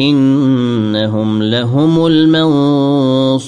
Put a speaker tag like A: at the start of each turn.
A: إنهم لهم المنصورون.